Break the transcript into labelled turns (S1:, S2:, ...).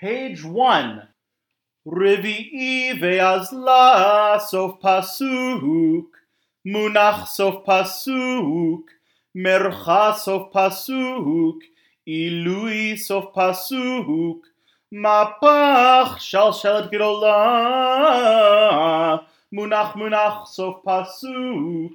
S1: Page 1. Rivi ve'azla sof pasuk. Munach sof pasuk. Mercha sof pasuk. Ilui sof pasuk. Mapach shalshelet gedola. Munach munach sof pasuk.